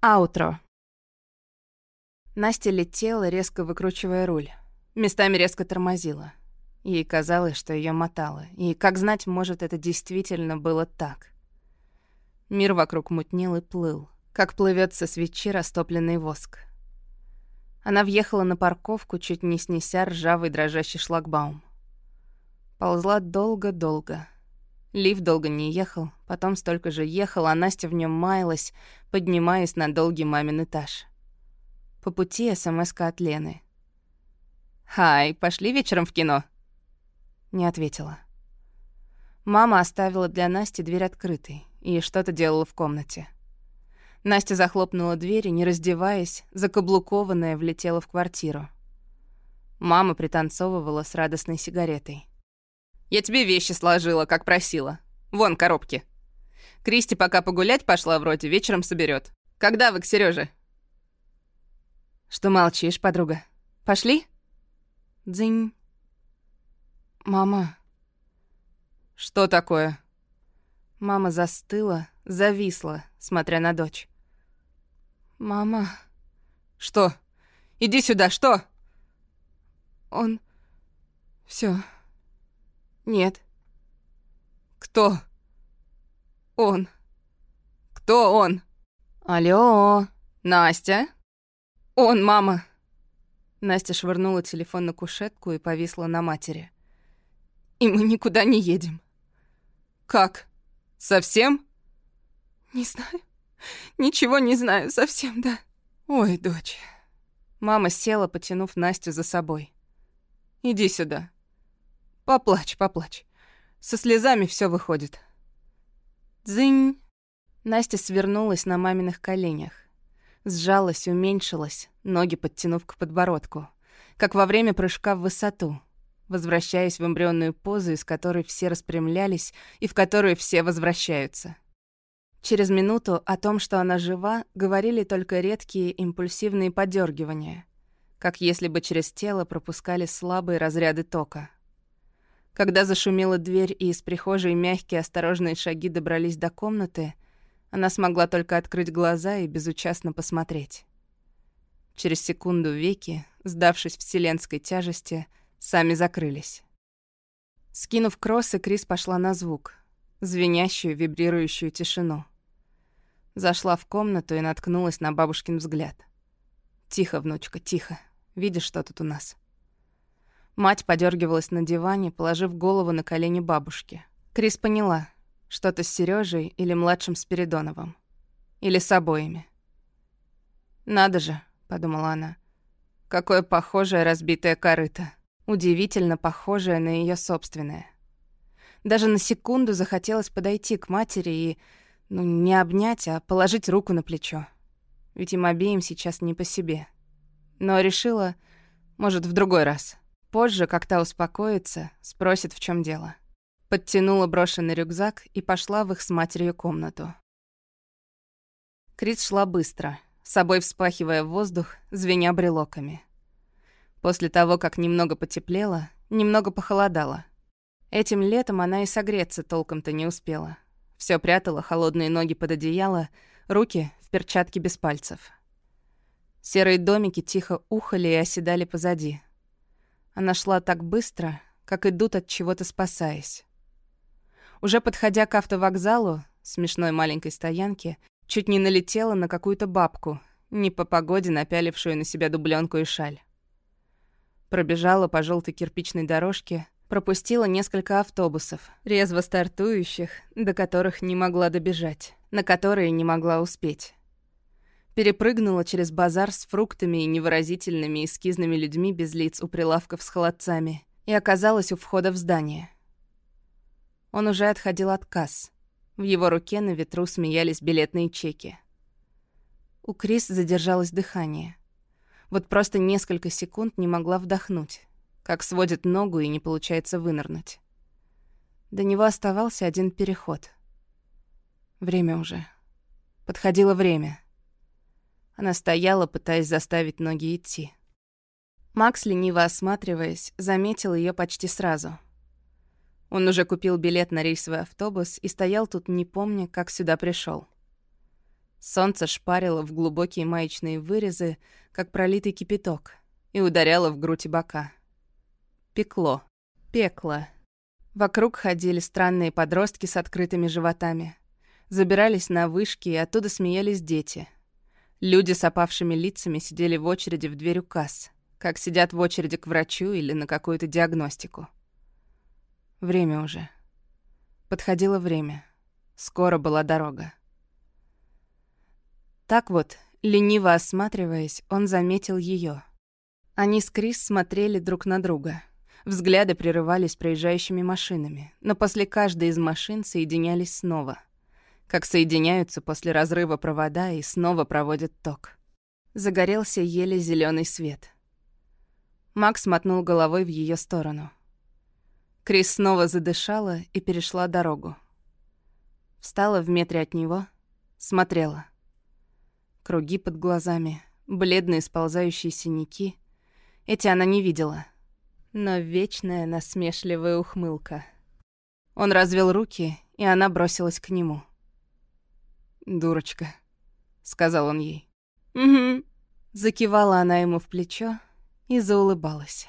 Аутро. Настя летела, резко выкручивая руль. Местами резко тормозила. Ей казалось, что ее мотало. И, как знать, может, это действительно было так. Мир вокруг мутнел и плыл, как плывет со свечи растопленный воск. Она въехала на парковку, чуть не снеся ржавый дрожащий шлагбаум. Ползла долго-долго. Лифт долго не ехал, потом столько же ехал, а Настя в нем маялась, поднимаясь на долгий мамин этаж. По пути смс от Лены. «Хай, пошли вечером в кино?» Не ответила. Мама оставила для Насти дверь открытой и что-то делала в комнате. Настя захлопнула дверь и, не раздеваясь, закаблукованная, влетела в квартиру. Мама пританцовывала с радостной сигаретой. «Я тебе вещи сложила, как просила. Вон коробки. Кристи пока погулять пошла вроде, вечером соберет. Когда вы к Сереже? «Что молчишь, подруга? Пошли?» «Дзынь». «Мама». «Что такое?» Мама застыла, зависла, смотря на дочь. «Мама...» «Что? Иди сюда, что?» «Он... все. Нет». «Кто?» «Он». «Кто он?» «Алло, Настя?» «Он, мама!» Настя швырнула телефон на кушетку и повисла на матери. «И мы никуда не едем». «Как? Совсем?» «Не знаю. Ничего не знаю совсем, да». «Ой, дочь». Мама села, потянув Настю за собой. «Иди сюда. Поплачь, поплачь. Со слезами все выходит». «Дзынь». Настя свернулась на маминых коленях. Сжалась, уменьшилась, ноги подтянув к подбородку. Как во время прыжка в высоту. Возвращаясь в эмбрионную позу, из которой все распрямлялись и в которую все возвращаются. Через минуту о том, что она жива, говорили только редкие импульсивные подергивания, как если бы через тело пропускали слабые разряды тока. Когда зашумела дверь и из прихожей мягкие осторожные шаги добрались до комнаты, она смогла только открыть глаза и безучастно посмотреть. Через секунду веки, сдавшись вселенской тяжести, сами закрылись. Скинув кроссы, Крис пошла на звук, звенящую, вибрирующую тишину. Зашла в комнату и наткнулась на бабушкин взгляд. «Тихо, внучка, тихо. Видишь, что тут у нас?» Мать подергивалась на диване, положив голову на колени бабушки. Крис поняла, что-то с Сережей или младшим Спиридоновым. Или с обоими. «Надо же», — подумала она, — «какое похожее разбитое корыто. Удивительно похожее на ее собственное». Даже на секунду захотелось подойти к матери и, ну, не обнять, а положить руку на плечо. Ведь им обеим сейчас не по себе. Но решила, может, в другой раз. Позже, как та успокоится, спросит, в чем дело. Подтянула брошенный рюкзак и пошла в их с матерью комнату. Крис шла быстро, собой вспахивая воздух, звеня брелоками. После того, как немного потеплело, немного похолодало. Этим летом она и согреться толком-то не успела. Все прятала холодные ноги под одеяло, руки в перчатки без пальцев. Серые домики тихо ухали и оседали позади. Она шла так быстро, как идут от чего-то спасаясь. Уже подходя к автовокзалу, смешной маленькой стоянке, чуть не налетела на какую-то бабку, не по погоде напялившую на себя дубленку и шаль. Пробежала по желтой кирпичной дорожке, пропустила несколько автобусов, резво стартующих, до которых не могла добежать, на которые не могла успеть. Перепрыгнула через базар с фруктами и невыразительными эскизными людьми без лиц у прилавков с холодцами и оказалась у входа в здание — он уже отходил от касс. В его руке на ветру смеялись билетные чеки. У Крис задержалось дыхание. Вот просто несколько секунд не могла вдохнуть, как сводит ногу и не получается вынырнуть. До него оставался один переход. Время уже. Подходило время. Она стояла, пытаясь заставить ноги идти. Макс, лениво осматриваясь, заметил ее почти сразу — он уже купил билет на рейсовый автобус и стоял тут, не помня, как сюда пришел. Солнце шпарило в глубокие маечные вырезы, как пролитый кипяток, и ударяло в грудь и бока. Пекло. Пекло. Вокруг ходили странные подростки с открытыми животами. Забирались на вышки, и оттуда смеялись дети. Люди с опавшими лицами сидели в очереди в дверь у касс, как сидят в очереди к врачу или на какую-то диагностику. Время уже. Подходило время. Скоро была дорога. Так вот, лениво осматриваясь, он заметил ее. Они с Крис смотрели друг на друга. Взгляды прерывались проезжающими машинами, но после каждой из машин соединялись снова. Как соединяются после разрыва провода и снова проводят ток. Загорелся еле зеленый свет. Макс мотнул головой в ее сторону. Крис снова задышала и перешла дорогу. Встала в метре от него, смотрела — Круги под глазами, бледные сползающие синяки. Эти она не видела. Но вечная насмешливая ухмылка. Он развел руки, и она бросилась к нему. «Дурочка», — сказал он ей. «Угу». Закивала она ему в плечо и заулыбалась.